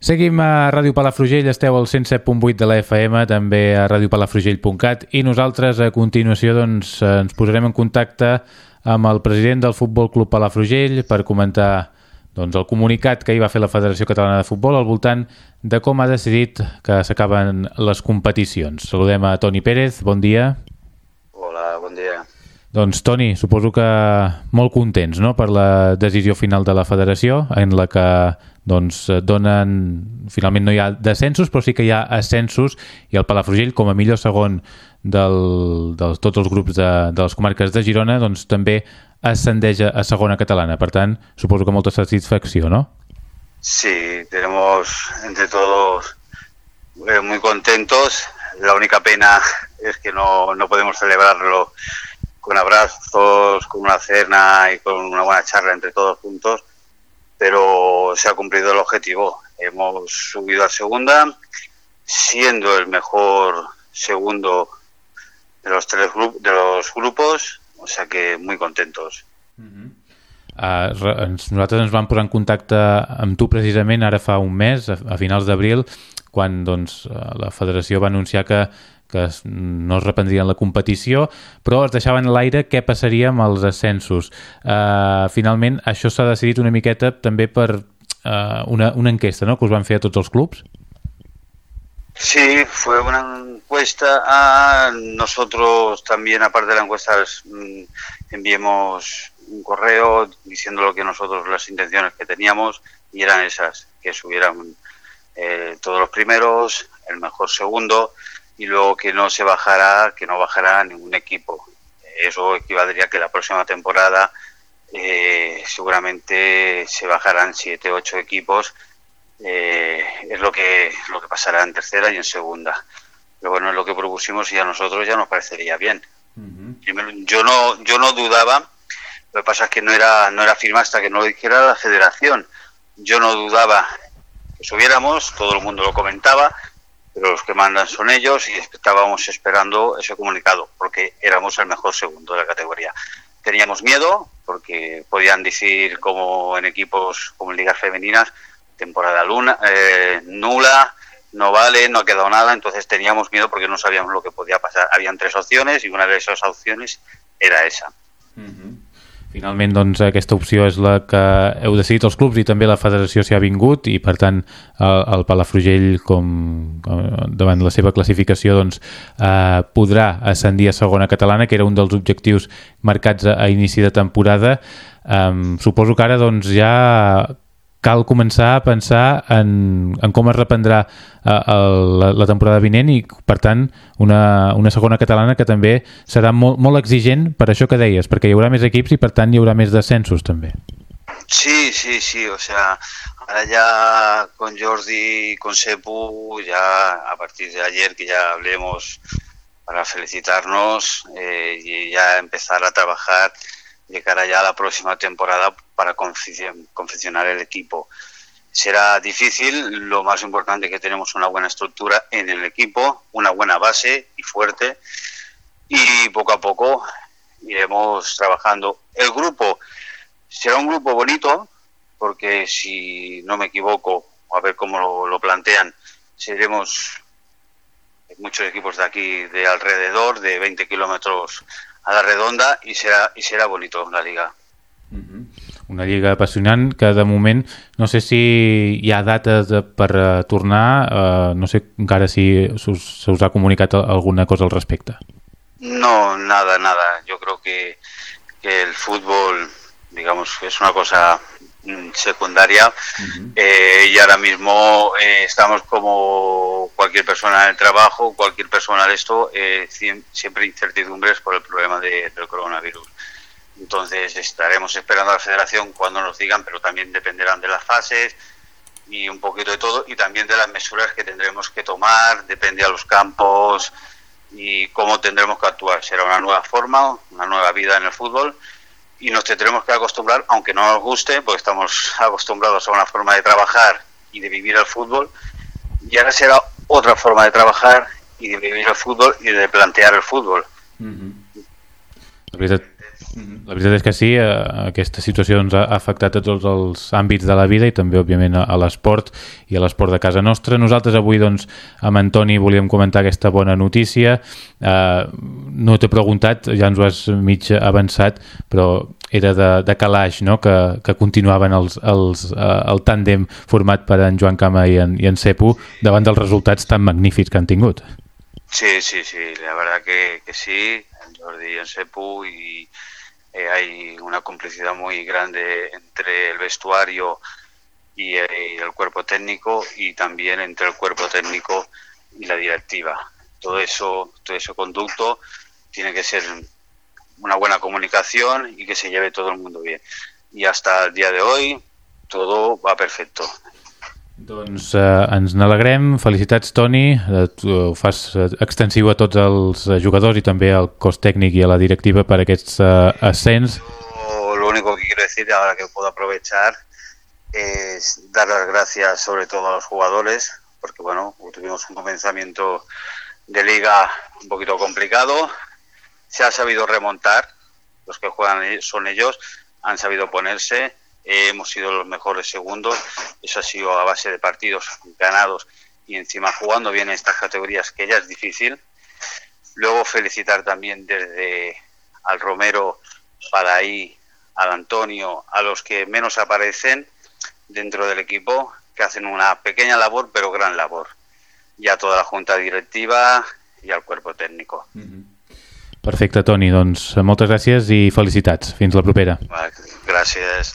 Seguim a Ràdio Palafrugell, esteu al 107.8 de la FM, també a radiopalafrugell.cat i nosaltres a continuació doncs, ens posarem en contacte amb el president del Futbol Club Palafrugell per comentar doncs, el comunicat que hi va fer la Federació Catalana de Futbol al voltant de com ha decidit que s'acaben les competicions. Saludem a Toni Pérez, bon dia. Doncs Toni, suposo que molt contents no? per la decisió final de la federació en la que doncs donen, finalment no hi ha descensos, però sí que hi ha ascensos i el Palafrugell, com a millor segon del, de tots els grups de, de les comarques de Girona, doncs també ascendeix a segona catalana. Per tant, suposo que molta satisfacció, ¿no? Sí, tenemos entre todos eh, muy contentos. La única pena es que no, no podemos celebrarlo con abrazos, con una cena y con una buena charla entre todos juntos, pero se ha cumplido el objetivo. Hemos subido a segunda, siendo el mejor segundo de los tres de los grupos, o sea que muy contentos. Uh -huh. uh, nosaltres ens vam posar en contacte amb tu precisament ara fa un mes, a, a finals d'abril, quan doncs, la federació va anunciar que, que no es reprendrien la competició, però es deixaven a l'aire què passaria amb els ascensos. Uh, finalment, això s'ha decidit una miqueta també per uh, una, una enquesta no?, que us van fer a tots els clubs. Sí, fue una encuesta. A nosotros también, aparte de la encuesta, mm, enviemos un correo diciendo lo que nosotros, las intenciones que teníamos, y eran esas, que subieran eh, todos los primeros, el mejor segundo, y luego que no se bajara, que no bajara ningún equipo. Eso equivaldría a que la próxima temporada eh, seguramente se bajarán siete, ocho equipos. Eh, es lo que lo que pasará en tercera y en segunda. Pero bueno, es lo que propusimos y a nosotros ya nos parecería bien. Uh -huh. Primero, yo no yo no dudaba. Lo que pasa es que no era no era firme hasta que no lo dijera la Federación. Yo no dudaba que subiéramos, todo el mundo lo comentaba, pero los que mandan son ellos y estábamos esperando ese comunicado porque éramos el mejor segundo de la categoría. Teníamos miedo porque podían decir como en equipos como en ligas femeninas temporada luna, eh, nula, no vale, no ha quedado nada, entonces teníamos miedo porque no sabíamos lo que podía pasar. Habían tres opciones y una de esas opciones era esa. Finalment, doncs, aquesta opció és la que heu decidit els clubs i també la federació s'hi ha vingut i, per tant, el, el Palafrugell, com, com davant la seva classificació, doncs, eh, podrà ascendir a segona catalana, que era un dels objectius marcats a, a inici de temporada. Eh, suposo que ara doncs, ja cal començar a pensar en, en com es reprendrà uh, el, la, la temporada vinent i, per tant, una, una segona catalana que també serà molt, molt exigent per això que deies, perquè hi haurà més equips i, per tant, hi haurà més descensos, també. Sí, sí, sí, o sea, ahora ya con Jordi y con Sepu, ya a partir de ayer que ya hablemos para felicitarnos eh, y ya empezar a trabajar de cara ya a la próxima temporada para confeccionar el equipo. Será difícil, lo más importante es que tenemos una buena estructura en el equipo, una buena base y fuerte, y poco a poco iremos trabajando. El grupo será un grupo bonito, porque si no me equivoco, a ver cómo lo, plantean, seremos muchos equipos de aquí de alrededor, de 20 kilómetros a la redonda, y será, y será bonito la liga. Una lliga apassionant que de moment no sé si hi ha dates de, per uh, tornar, uh, no sé encara si se us, se us ha comunicat alguna cosa al respecte. No, nada, nada. Yo creo que, que el fútbol, digamos, es una cosa secundaria uh -huh. eh, y ahora mismo eh, estamos como cualquier persona en el trabajo, cualquier persona de esto, eh, siempre incertidumbres por el problema de, del coronavirus. Entonces estaremos esperando a la federación cuando nos digan, pero también dependerán de las fases y un poquito de todo y también de las mesuras que tendremos que tomar, depende a los campos y cómo tendremos que actuar. Será una nueva forma, una nueva vida en el fútbol y nos tendremos que acostumbrar, aunque no nos guste, porque estamos acostumbrados a una forma de trabajar y de vivir el fútbol, y ahora será otra forma de trabajar y de vivir el fútbol y de plantear el fútbol. Mm -hmm. La veritat, La veritat és que sí, eh, aquesta situació ens ha afectat a tots els àmbits de la vida i també, òbviament, a, l'esport i a l'esport de casa nostra. Nosaltres avui, doncs, amb Antoni volíem comentar aquesta bona notícia. Eh, no t'he preguntat, ja ens ho has mig avançat, però era de, de calaix, no?, que, que continuaven els, els, eh, el tàndem format per en Joan Cama i en, i en Cepo davant dels resultats tan magnífics que han tingut. Sí, sí, sí, la verdad que, que sí, en Jordi y en Sepu y eh, hay una complicidad muy grande entre el vestuario el, y el, cuerpo técnico y también entre el cuerpo técnico y la directiva. Todo eso, todo ese conducto tiene que ser una buena comunicación y que se lleve todo el mundo bien. Y hasta el día de hoy todo va perfecto. Doncs eh, ens n'alegrem. Felicitats, Toni. Eh, tu ho fas extensiu a tots els jugadors i també al cos tècnic i a la directiva per aquests eh, ascens. Lo único que quiero decir ahora que puedo aprovechar es dar las gracias sobre todo a los jugadores, porque bueno, tuvimos un comenzamiento de liga un poquito complicado, se ha sabido remontar, los que juegan son ellos, han sabido ponerse, eh, hemos sido los mejores segundos, eso ha sido a base de partidos ganados y encima jugando bien en estas categorías que ya es difícil. Luego felicitar también desde al Romero, para ahí, al Antonio, a los que menos aparecen dentro del equipo, que hacen una pequeña labor pero gran labor. Y a toda la junta directiva i al cuerpo técnico. Mm -hmm. Perfecte, Toni. Doncs moltes gràcies i felicitats. Fins la propera. Gràcies.